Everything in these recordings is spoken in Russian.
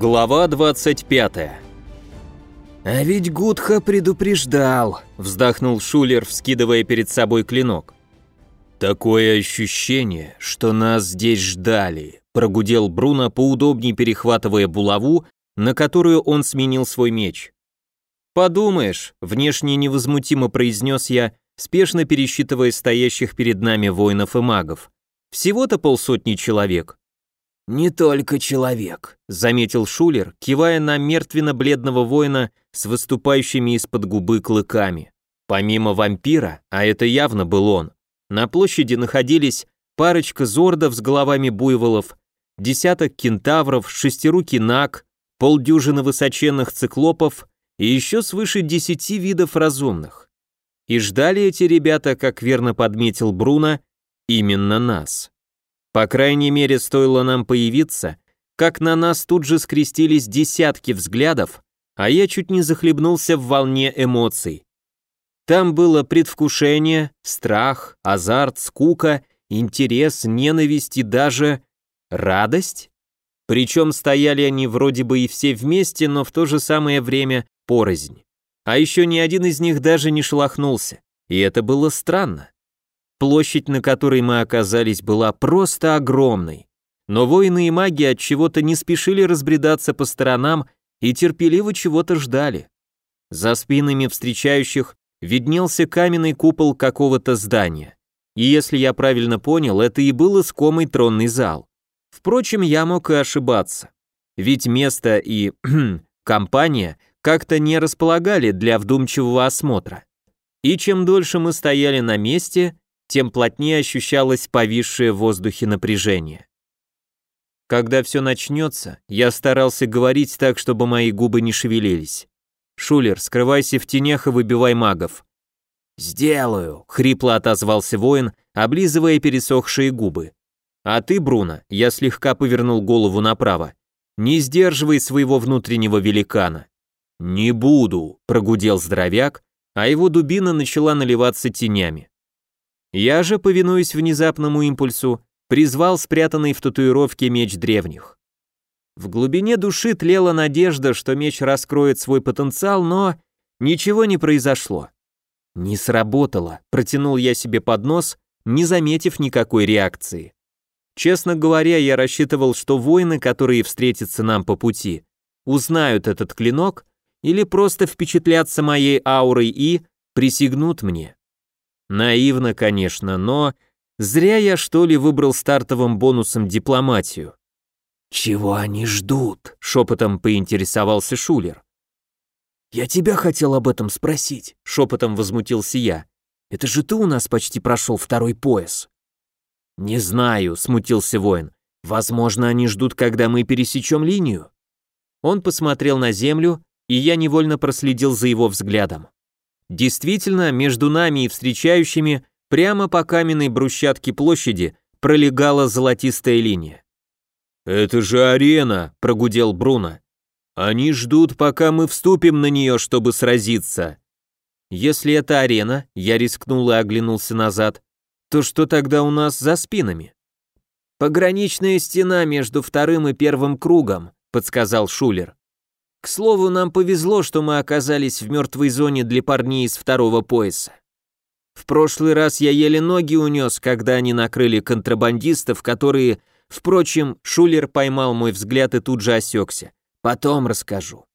Глава 25 «А ведь Гудха предупреждал», — вздохнул Шулер, вскидывая перед собой клинок. «Такое ощущение, что нас здесь ждали», — прогудел Бруно, поудобнее перехватывая булаву, на которую он сменил свой меч. «Подумаешь», — внешне невозмутимо произнес я, спешно пересчитывая стоящих перед нами воинов и магов. «Всего-то полсотни человек». «Не только человек», — заметил Шулер, кивая на мертвенно-бледного воина с выступающими из-под губы клыками. Помимо вампира, а это явно был он, на площади находились парочка зордов с головами буйволов, десяток кентавров, шестирукий наг, полдюжины высоченных циклопов и еще свыше десяти видов разумных. И ждали эти ребята, как верно подметил Бруно, именно нас. По крайней мере, стоило нам появиться, как на нас тут же скрестились десятки взглядов, а я чуть не захлебнулся в волне эмоций. Там было предвкушение, страх, азарт, скука, интерес, ненависть и даже радость. Причем стояли они вроде бы и все вместе, но в то же самое время порознь. А еще ни один из них даже не шелохнулся, и это было странно. Площадь, на которой мы оказались, была просто огромной. Но воины и маги от чего-то не спешили разбредаться по сторонам и терпеливо чего-то ждали. За спинами встречающих виднелся каменный купол какого-то здания. И если я правильно понял, это и был искомый тронный зал. Впрочем, я мог и ошибаться. Ведь место и компания как-то не располагали для вдумчивого осмотра. И чем дольше мы стояли на месте, тем плотнее ощущалось повисшее в воздухе напряжение. Когда все начнется, я старался говорить так, чтобы мои губы не шевелились. «Шулер, скрывайся в тенях и выбивай магов». «Сделаю», — хрипло отозвался воин, облизывая пересохшие губы. «А ты, Бруно», — я слегка повернул голову направо, «не сдерживай своего внутреннего великана». «Не буду», — прогудел здоровяк, а его дубина начала наливаться тенями. Я же, повинуясь внезапному импульсу, призвал спрятанный в татуировке меч древних. В глубине души тлела надежда, что меч раскроет свой потенциал, но ничего не произошло. Не сработало, протянул я себе под нос, не заметив никакой реакции. Честно говоря, я рассчитывал, что воины, которые встретятся нам по пути, узнают этот клинок или просто впечатлятся моей аурой и присягнут мне. Наивно, конечно, но зря я что ли выбрал стартовым бонусом дипломатию. «Чего они ждут?» — шепотом поинтересовался Шулер. «Я тебя хотел об этом спросить», — шепотом возмутился я. «Это же ты у нас почти прошел второй пояс». «Не знаю», — смутился воин. «Возможно, они ждут, когда мы пересечем линию». Он посмотрел на землю, и я невольно проследил за его взглядом. Действительно, между нами и встречающими прямо по каменной брусчатке площади пролегала золотистая линия. «Это же арена», — прогудел Бруно. «Они ждут, пока мы вступим на нее, чтобы сразиться». «Если это арена», — я рискнул и оглянулся назад, то что тогда у нас за спинами? «Пограничная стена между вторым и первым кругом», — подсказал Шулер. «К слову, нам повезло, что мы оказались в мертвой зоне для парней из второго пояса. В прошлый раз я еле ноги унес, когда они накрыли контрабандистов, которые Впрочем, Шулер поймал мой взгляд и тут же осекся. Потом расскажу.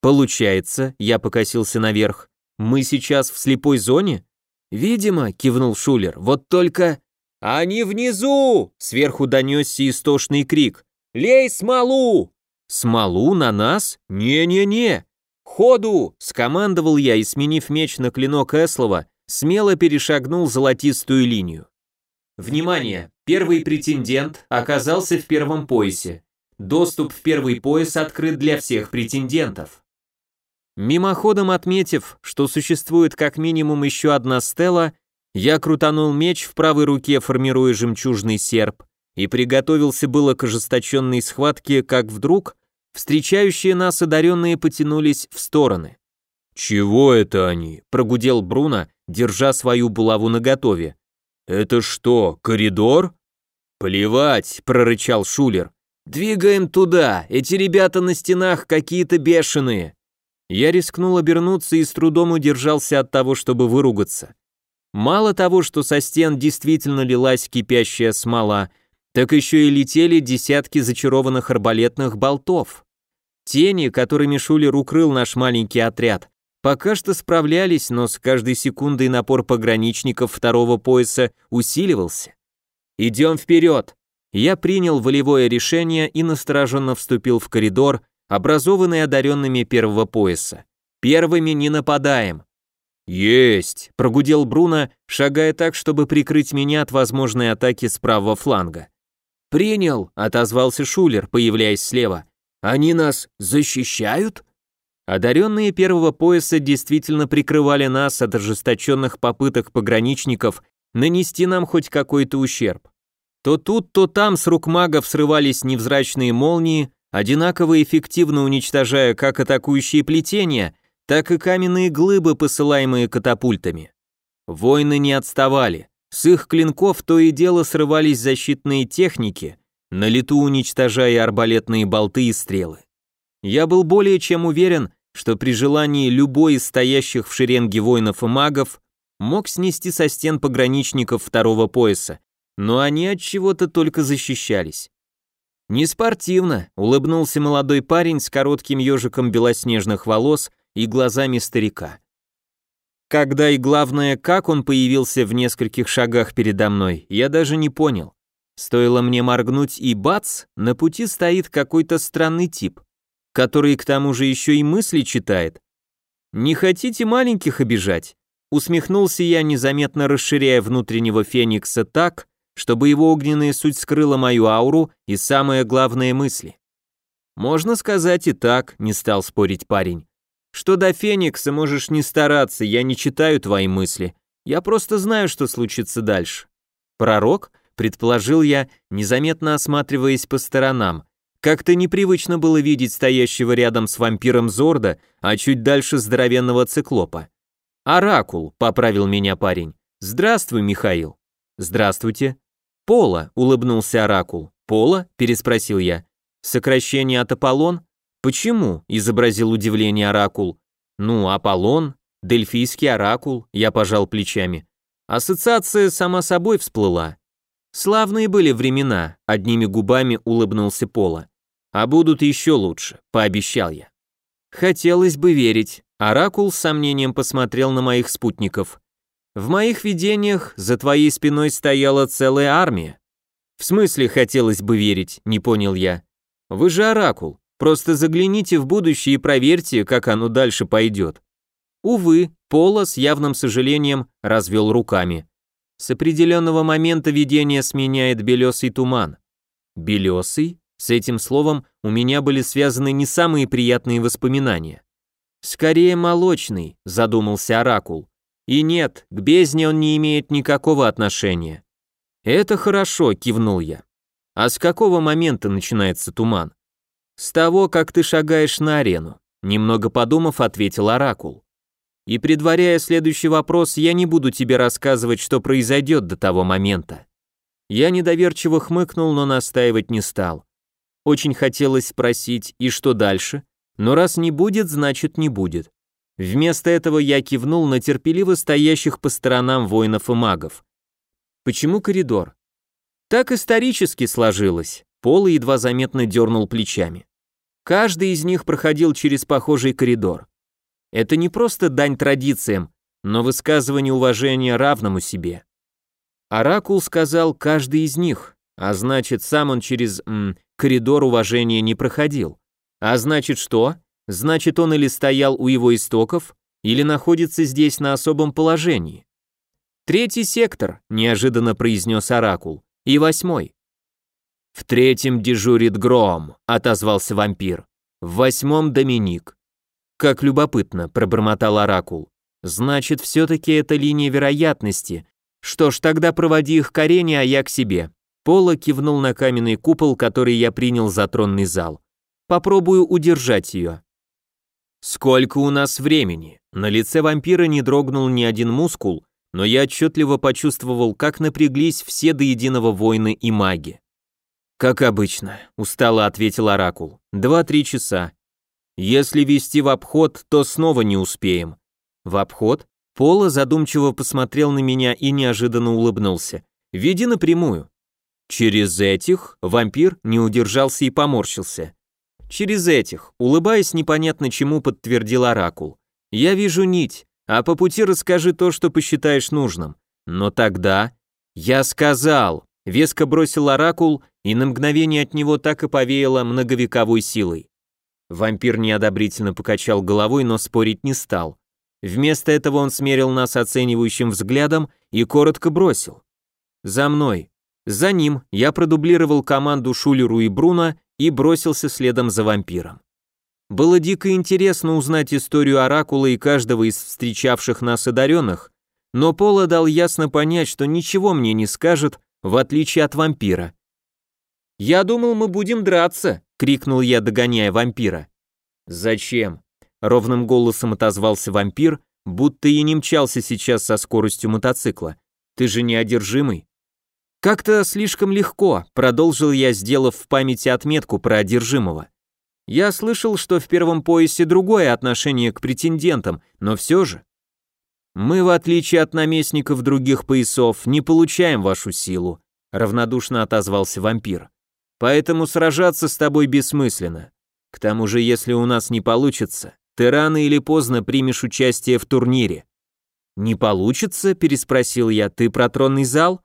Получается, я покосился наверх. Мы сейчас в слепой зоне? Видимо, кивнул Шулер. Вот только они внизу! Сверху донесся истошный крик. Лей смолу! Смолу на нас? Не-не-не! Ходу! Скомандовал я и, сменив меч на клинок Эслова, смело перешагнул золотистую линию. Внимание! Первый претендент оказался в первом поясе. Доступ в первый пояс открыт для всех претендентов. Мимоходом отметив, что существует как минимум еще одна стела, я крутанул меч в правой руке, формируя жемчужный серп, и приготовился было к ожесточенной схватке, как вдруг встречающие нас одаренные потянулись в стороны. «Чего это они?» – прогудел Бруно, держа свою булаву наготове. «Это что, коридор?» «Плевать», — прорычал Шулер. «Двигаем туда! Эти ребята на стенах какие-то бешеные!» Я рискнул обернуться и с трудом удержался от того, чтобы выругаться. Мало того, что со стен действительно лилась кипящая смола, так еще и летели десятки зачарованных арбалетных болтов. Тени, которыми Шулер укрыл наш маленький отряд, пока что справлялись, но с каждой секундой напор пограничников второго пояса усиливался. «Идем вперед!» Я принял волевое решение и настороженно вступил в коридор, образованный одаренными первого пояса. «Первыми не нападаем!» «Есть!» – прогудел Бруно, шагая так, чтобы прикрыть меня от возможной атаки с правого фланга. «Принял!» – отозвался Шулер, появляясь слева. «Они нас защищают?» Одаренные первого пояса действительно прикрывали нас от ожесточенных попыток пограничников нанести нам хоть какой-то ущерб. То тут, то там с рук магов срывались невзрачные молнии, одинаково эффективно уничтожая как атакующие плетения, так и каменные глыбы, посылаемые катапультами. Воины не отставали. С их клинков то и дело срывались защитные техники, на лету уничтожая арбалетные болты и стрелы. Я был более чем уверен, что при желании любой из стоящих в шеренге воинов и магов мог снести со стен пограничников второго пояса, но они от чего-то только защищались. Не спортивно, улыбнулся молодой парень с коротким ежиком белоснежных волос и глазами старика. Когда и главное, как он появился в нескольких шагах передо мной, я даже не понял. Стоило мне моргнуть и бац, на пути стоит какой-то странный тип, который к тому же еще и мысли читает. Не хотите маленьких обижать? Усмехнулся я, незаметно расширяя внутреннего феникса так, чтобы его огненная суть скрыла мою ауру и самое главное мысли. Можно сказать и так, не стал спорить парень. Что до Феникса, можешь не стараться, я не читаю твои мысли. Я просто знаю, что случится дальше. Пророк, предположил я, незаметно осматриваясь по сторонам. Как-то непривычно было видеть стоящего рядом с вампиром Зорда, а чуть дальше здоровенного циклопа. «Оракул», — поправил меня парень. «Здравствуй, Михаил». «Здравствуйте». «Пола», — улыбнулся Оракул. «Пола?» — переспросил я. «Сокращение от Аполлон?» «Почему?» – изобразил удивление оракул. «Ну, Аполлон, Дельфийский оракул», – я пожал плечами. Ассоциация сама собой всплыла. Славные были времена, одними губами улыбнулся Пола. А будут еще лучше, пообещал я. Хотелось бы верить. Оракул с сомнением посмотрел на моих спутников. В моих видениях за твоей спиной стояла целая армия. В смысле хотелось бы верить, не понял я. Вы же оракул. Просто загляните в будущее и проверьте, как оно дальше пойдет. Увы, Пола с явным сожалением развел руками. С определенного момента видение сменяет белесый туман. Белесый? С этим словом у меня были связаны не самые приятные воспоминания. Скорее молочный, задумался Оракул. И нет, к бездне он не имеет никакого отношения. Это хорошо, кивнул я. А с какого момента начинается туман? «С того, как ты шагаешь на арену», немного подумав, ответил Оракул. «И предваряя следующий вопрос, я не буду тебе рассказывать, что произойдет до того момента». Я недоверчиво хмыкнул, но настаивать не стал. Очень хотелось спросить, и что дальше? Но раз не будет, значит не будет. Вместо этого я кивнул на терпеливо стоящих по сторонам воинов и магов. Почему коридор? Так исторически сложилось. Пол едва заметно дернул плечами. Каждый из них проходил через похожий коридор. Это не просто дань традициям, но высказывание уважения равному себе. Оракул сказал каждый из них, а значит, сам он через м, коридор уважения не проходил. А значит что? Значит, он или стоял у его истоков, или находится здесь на особом положении. Третий сектор, неожиданно произнес Оракул, и восьмой. «В третьем дежурит Гром», — отозвался вампир. «В восьмом Доминик». «Как любопытно», — пробормотал Оракул. «Значит, все-таки это линия вероятности. Что ж, тогда проводи их к арене, а я к себе». Пола кивнул на каменный купол, который я принял за тронный зал. «Попробую удержать ее». «Сколько у нас времени?» На лице вампира не дрогнул ни один мускул, но я отчетливо почувствовал, как напряглись все до единого воины и маги. Как обычно, устало ответил Оракул. Два-три часа. Если вести в обход, то снова не успеем. В обход? Пола задумчиво посмотрел на меня и неожиданно улыбнулся. Веди напрямую. Через этих вампир не удержался и поморщился. Через этих, улыбаясь непонятно чему, подтвердил Оракул. Я вижу нить, а по пути расскажи то, что посчитаешь нужным. Но тогда... Я сказал, веско бросил Оракул, и на мгновение от него так и повеяло многовековой силой. Вампир неодобрительно покачал головой, но спорить не стал. Вместо этого он смерил нас оценивающим взглядом и коротко бросил. «За мной». За ним я продублировал команду Шулеру и Бруно и бросился следом за вампиром. Было дико интересно узнать историю Оракула и каждого из встречавших нас одаренных, но Пола дал ясно понять, что ничего мне не скажет, в отличие от вампира. «Я думал, мы будем драться», — крикнул я, догоняя вампира. «Зачем?» — ровным голосом отозвался вампир, будто и не мчался сейчас со скоростью мотоцикла. «Ты же не одержимый?» «Как-то слишком легко», — продолжил я, сделав в памяти отметку про одержимого. «Я слышал, что в первом поясе другое отношение к претендентам, но все же...» «Мы, в отличие от наместников других поясов, не получаем вашу силу», — равнодушно отозвался вампир. «Поэтому сражаться с тобой бессмысленно. К тому же, если у нас не получится, ты рано или поздно примешь участие в турнире». «Не получится?» — переспросил я. «Ты про тронный зал?»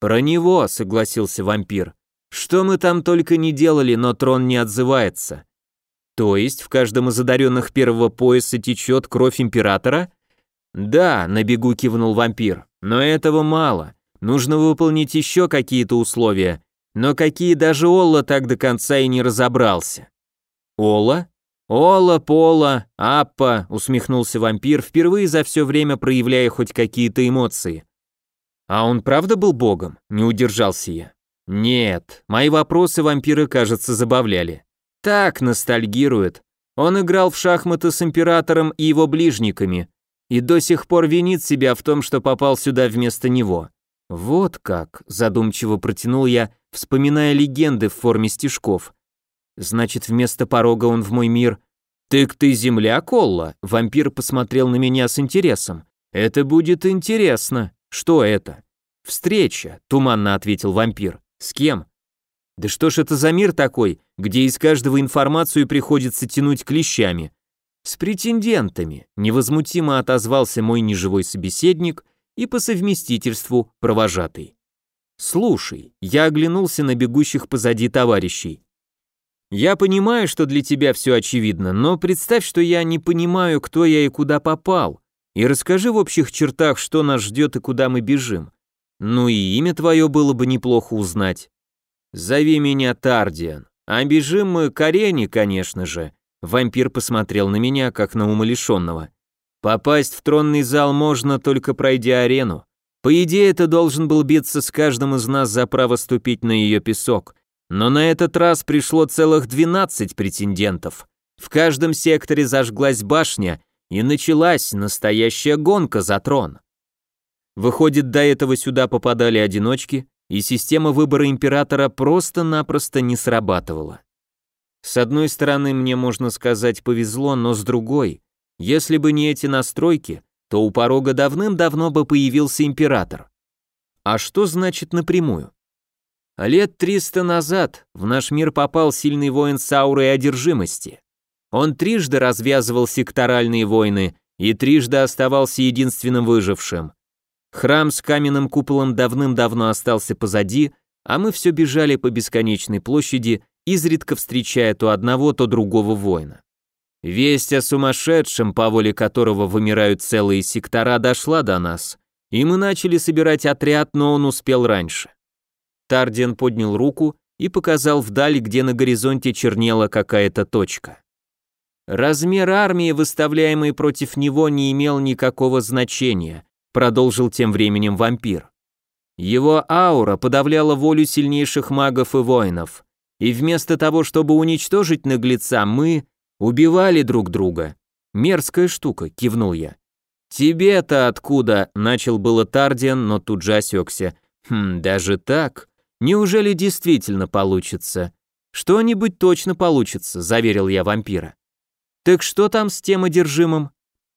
«Про него», — согласился вампир. «Что мы там только не делали, но трон не отзывается». «То есть в каждом из одаренных первого пояса течет кровь императора?» «Да», — на бегу кивнул вампир, — «но этого мало. Нужно выполнить еще какие-то условия, но какие даже Олла так до конца и не разобрался». «Олла?» «Ола, Пола, Аппа», — усмехнулся вампир, впервые за все время проявляя хоть какие-то эмоции. А он правда был богом? Не удержался я. Нет, мои вопросы вампиры, кажется, забавляли. Так, ностальгирует. Он играл в шахматы с императором и его ближниками, и до сих пор винит себя в том, что попал сюда вместо него. Вот как, задумчиво протянул я, вспоминая легенды в форме стишков. Значит, вместо порога он в мой мир. «Тык ты земля, Колла?» Вампир посмотрел на меня с интересом. «Это будет интересно». «Что это?» «Встреча», — туманно ответил вампир. «С кем?» «Да что ж это за мир такой, где из каждого информацию приходится тянуть клещами?» «С претендентами», — невозмутимо отозвался мой неживой собеседник и по совместительству провожатый. «Слушай», — я оглянулся на бегущих позади товарищей. «Я понимаю, что для тебя все очевидно, но представь, что я не понимаю, кто я и куда попал. И расскажи в общих чертах, что нас ждет и куда мы бежим. Ну и имя твое было бы неплохо узнать. Зови меня Тардиан. А бежим мы к арене, конечно же. Вампир посмотрел на меня, как на умалишенного. Попасть в тронный зал можно, только пройдя арену. По идее, это должен был биться с каждым из нас за право ступить на ее песок. Но на этот раз пришло целых 12 претендентов. В каждом секторе зажглась башня, и началась настоящая гонка за трон. Выходит, до этого сюда попадали одиночки, и система выбора императора просто-напросто не срабатывала. С одной стороны, мне можно сказать, повезло, но с другой, если бы не эти настройки, то у порога давным-давно бы появился император. А что значит напрямую? Лет 300 назад в наш мир попал сильный воин с аурой одержимости. Он трижды развязывал секторальные войны и трижды оставался единственным выжившим. Храм с каменным куполом давным-давно остался позади, а мы все бежали по бесконечной площади, изредка встречая то одного, то другого воина. Весть о сумасшедшем, по воле которого вымирают целые сектора, дошла до нас, и мы начали собирать отряд, но он успел раньше. Тардиан поднял руку и показал вдаль, где на горизонте чернела какая-то точка. Размер армии, выставляемой против него, не имел никакого значения, продолжил тем временем вампир. Его аура подавляла волю сильнейших магов и воинов. И вместо того, чтобы уничтожить наглеца, мы убивали друг друга. Мерзкая штука, кивнул я. Тебе-то откуда? начал было Тардиан, но тут же осекся. Хм, даже так? Неужели действительно получится? Что-нибудь точно получится, заверил я вампира. Так что там с тем одержимым?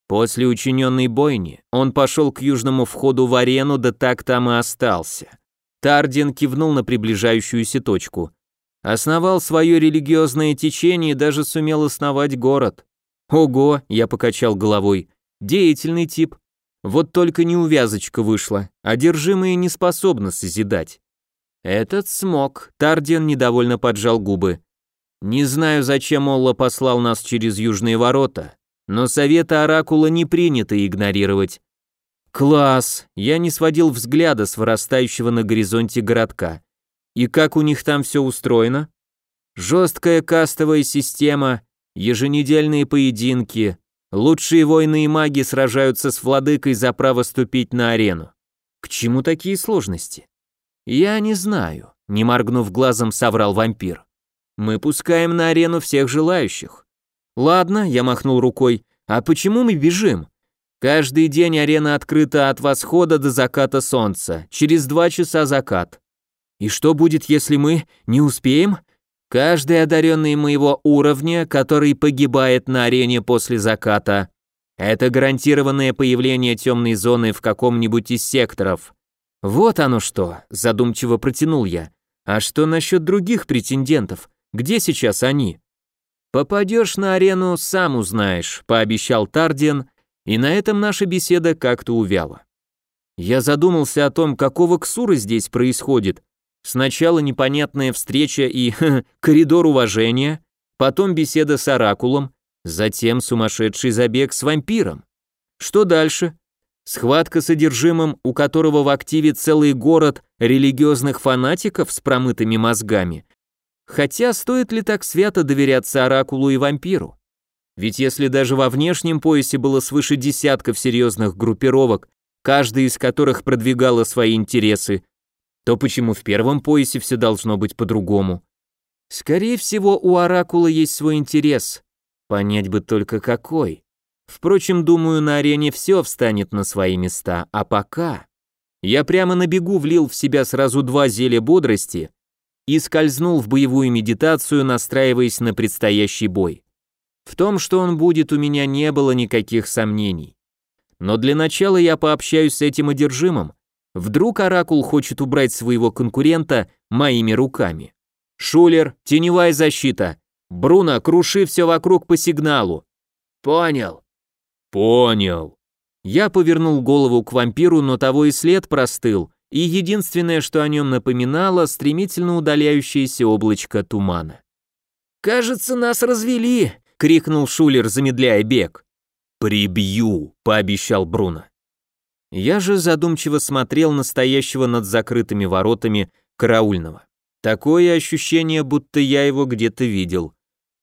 После учиненной бойни он пошел к южному входу в арену, да так там и остался. Тардин кивнул на приближающуюся точку. Основал свое религиозное течение и даже сумел основать город. Ого, я покачал головой. Деятельный тип. Вот только неувязочка вышла. Одержимые не способны созидать. Этот смог. Тардин недовольно поджал губы. Не знаю, зачем Олла послал нас через южные ворота, но совета Оракула не принято игнорировать. Класс! Я не сводил взгляда с вырастающего на горизонте городка. И как у них там все устроено? Жесткая кастовая система, еженедельные поединки, лучшие воины и маги сражаются с владыкой за право ступить на арену. К чему такие сложности? Я не знаю, не моргнув глазом, соврал вампир. Мы пускаем на арену всех желающих. Ладно, я махнул рукой. А почему мы бежим? Каждый день арена открыта от восхода до заката солнца. Через два часа закат. И что будет, если мы не успеем? Каждый одаренный моего уровня, который погибает на арене после заката, это гарантированное появление темной зоны в каком-нибудь из секторов. Вот оно что, задумчиво протянул я. А что насчет других претендентов? Где сейчас они? Попадешь на арену, сам узнаешь, пообещал Тардиан, и на этом наша беседа как-то увяла. Я задумался о том, какого ксура здесь происходит. Сначала непонятная встреча и коридор уважения, потом беседа с оракулом, затем сумасшедший забег с вампиром. Что дальше? Схватка с одержимым, у которого в активе целый город религиозных фанатиков с промытыми мозгами. Хотя стоит ли так свято доверяться оракулу и вампиру? Ведь если даже во внешнем поясе было свыше десятков серьезных группировок, каждая из которых продвигала свои интересы, то почему в первом поясе все должно быть по-другому? Скорее всего, у Оракула есть свой интерес. Понять бы только какой. Впрочем, думаю, на арене все встанет на свои места, а пока... Я прямо на бегу влил в себя сразу два зелья бодрости и скользнул в боевую медитацию, настраиваясь на предстоящий бой. В том, что он будет, у меня не было никаких сомнений. Но для начала я пообщаюсь с этим одержимым. Вдруг Оракул хочет убрать своего конкурента моими руками. Шулер, теневая защита. Бруно, круши все вокруг по сигналу. Понял. Понял. Я повернул голову к вампиру, но того и след простыл, и единственное, что о нем напоминало, стремительно удаляющееся облачко тумана. «Кажется, нас развели!» — крикнул Шулер, замедляя бег. «Прибью!» — пообещал Бруно. Я же задумчиво смотрел на стоящего над закрытыми воротами караульного. Такое ощущение, будто я его где-то видел.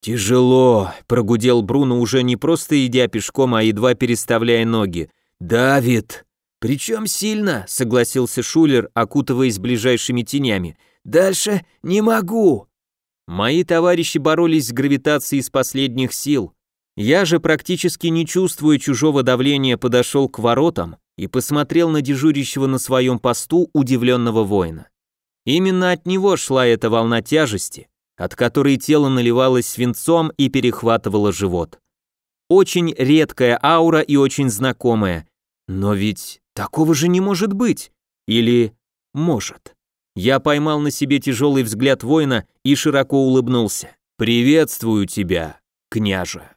«Тяжело», — прогудел Бруно, уже не просто идя пешком, а едва переставляя ноги. «Давид!» «Причем сильно», — согласился Шулер, окутываясь ближайшими тенями. «Дальше не могу». Мои товарищи боролись с гравитацией из последних сил. Я же, практически не чувствуя чужого давления, подошел к воротам и посмотрел на дежурящего на своем посту удивленного воина. Именно от него шла эта волна тяжести, от которой тело наливалось свинцом и перехватывало живот. Очень редкая аура и очень знакомая. Но ведь такого же не может быть. Или может. Я поймал на себе тяжелый взгляд воина и широко улыбнулся. «Приветствую тебя, княже».